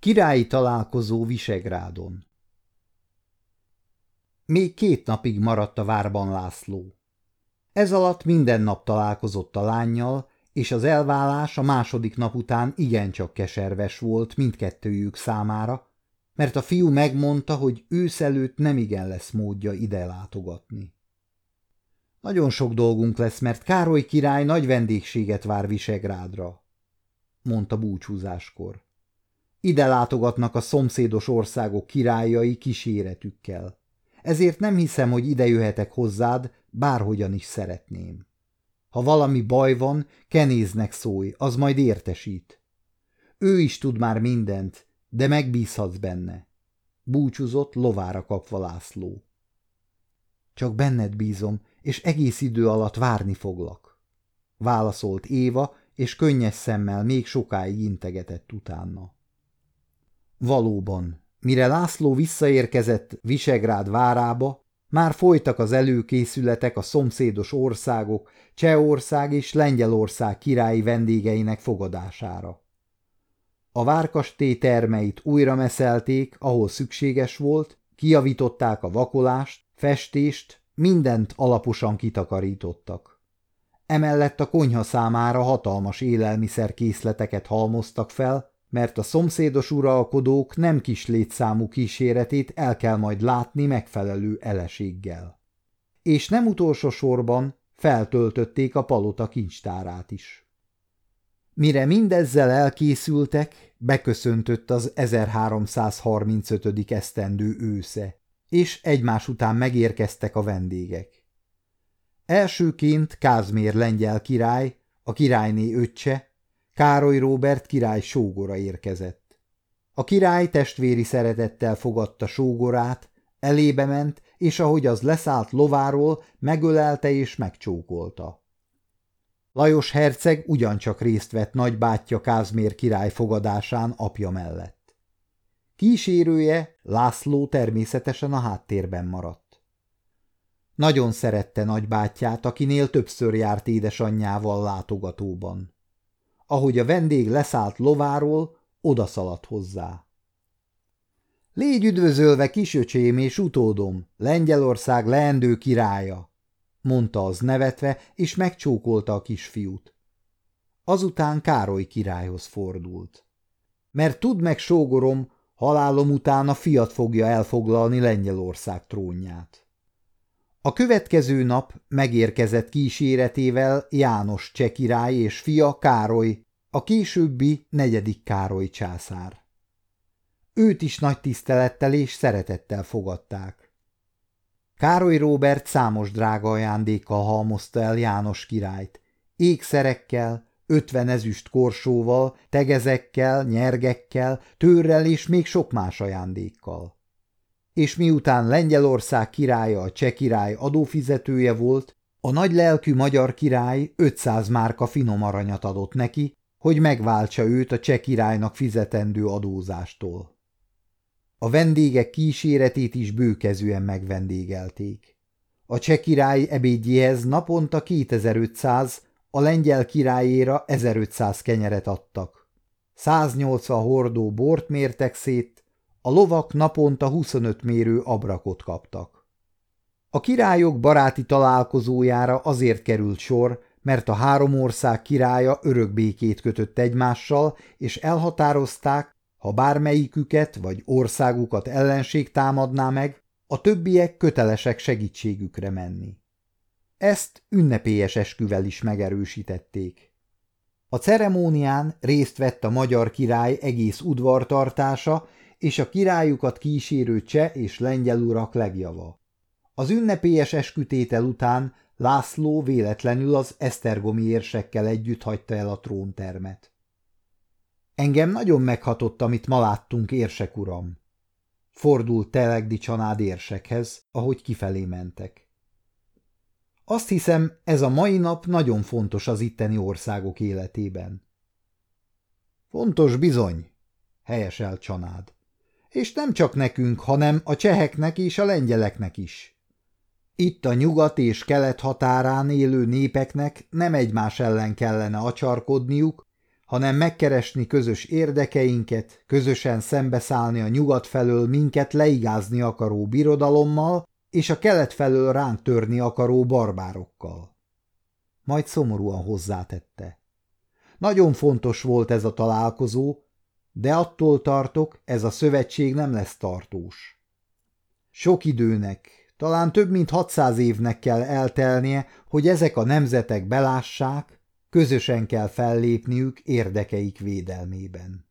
Királyi találkozó Visegrádon Még két napig maradt a várban László. Ez alatt minden nap találkozott a lányjal, és az elválás a második nap után igencsak keserves volt mindkettőjük számára, mert a fiú megmondta, hogy ősz előtt nem igen lesz módja ide látogatni. Nagyon sok dolgunk lesz, mert Károly király nagy vendégséget vár Visegrádra, mondta búcsúzáskor. Ide látogatnak a szomszédos országok királyai kíséretükkel. Ezért nem hiszem, hogy ide jöhetek hozzád, bárhogyan is szeretném. Ha valami baj van, kenéznek szólj, az majd értesít. Ő is tud már mindent, de megbízhatsz benne. Búcsúzott lovára kapva László. Csak benned bízom, és egész idő alatt várni foglak. Válaszolt Éva, és könnyes szemmel még sokáig integetett utána. Valóban, mire László visszaérkezett Visegrád várába, már folytak az előkészületek a szomszédos országok, Csehország és Lengyelország királyi vendégeinek fogadására. A várkastély termeit újra meszelték, ahol szükséges volt, kiavították a vakolást, festést, mindent alaposan kitakarítottak. Emellett a konyha számára hatalmas élelmiszerkészleteket halmoztak fel, mert a szomszédos uralkodók nem kis létszámú kíséretét el kell majd látni megfelelő eleséggel. És nem utolsó sorban feltöltötték a palota kincstárát is. Mire elkészültek, beköszöntött az 1335. esztendő ősze, és egymás után megérkeztek a vendégek. Elsőként Kázmér lengyel király, a királyné öccse, Károly Róbert király sógora érkezett. A király testvéri szeretettel fogadta sógorát, elébe ment, és ahogy az leszállt lováról, megölelte és megcsókolta. Lajos herceg ugyancsak részt vett nagybátyja Kázmér király fogadásán apja mellett. Kísérője, László természetesen a háttérben maradt. Nagyon szerette nagybátyját, akinél többször járt édesanyjával látogatóban. Ahogy a vendég leszállt lováról, odaszaladt hozzá. Légy üdvözölve, kisöcsém és utódom, Lengyelország leendő királya, mondta az nevetve, és megcsókolta a kisfiút. Azután Károly királyhoz fordult. Mert tudd meg, sógorom, halálom után a fiat fogja elfoglalni Lengyelország trónját. A következő nap megérkezett kíséretével János cseh király és fia Károly, a későbbi negyedik Károly császár. Őt is nagy tisztelettel és szeretettel fogadták. Károly Róbert számos drága ajándékkal halmozta el János királyt, ékszerekkel, ötven ezüst korsóval, tegezekkel, nyergekkel, törrel és még sok más ajándékkal és miután Lengyelország királya a cseh király adófizetője volt, a nagylelkű magyar király 500 márka finom aranyat adott neki, hogy megváltsa őt a cseh királynak fizetendő adózástól. A vendégek kíséretét is bőkezűen megvendégelték. A cseh király ebédjéhez naponta 2500, a lengyel királyéra 1500 kenyeret adtak. 180 hordó bort mértek szét, a lovak naponta 25 mérő abrakot kaptak. A királyok baráti találkozójára azért került sor, mert a három ország királya örökbékét kötött egymással, és elhatározták, ha bármelyiküket vagy országukat ellenség támadná meg, a többiek kötelesek segítségükre menni. Ezt ünnepélyes esküvel is megerősítették. A ceremónián részt vett a magyar király egész udvartartása, és a királyukat kísérő cseh és lengyel urak legjava. Az ünnepélyes eskütétel után László véletlenül az esztergomi érsekkel együtt hagyta el a tróntermet. Engem nagyon meghatott, amit ma láttunk, érsek uram. Fordult Telegdi csanád érsekhez, ahogy kifelé mentek. Azt hiszem, ez a mai nap nagyon fontos az itteni országok életében. Fontos bizony, helyesel csanád és nem csak nekünk, hanem a cseheknek és a lengyeleknek is. Itt a nyugat és kelet határán élő népeknek nem egymás ellen kellene acsarkodniuk, hanem megkeresni közös érdekeinket, közösen szembeszállni a nyugat felől minket leigázni akaró birodalommal és a kelet felől ránk törni akaró barbárokkal. Majd szomorúan hozzátette. Nagyon fontos volt ez a találkozó, de attól tartok, ez a szövetség nem lesz tartós. Sok időnek, talán több mint 600 évnek kell eltelnie, hogy ezek a nemzetek belássák, közösen kell fellépniük érdekeik védelmében.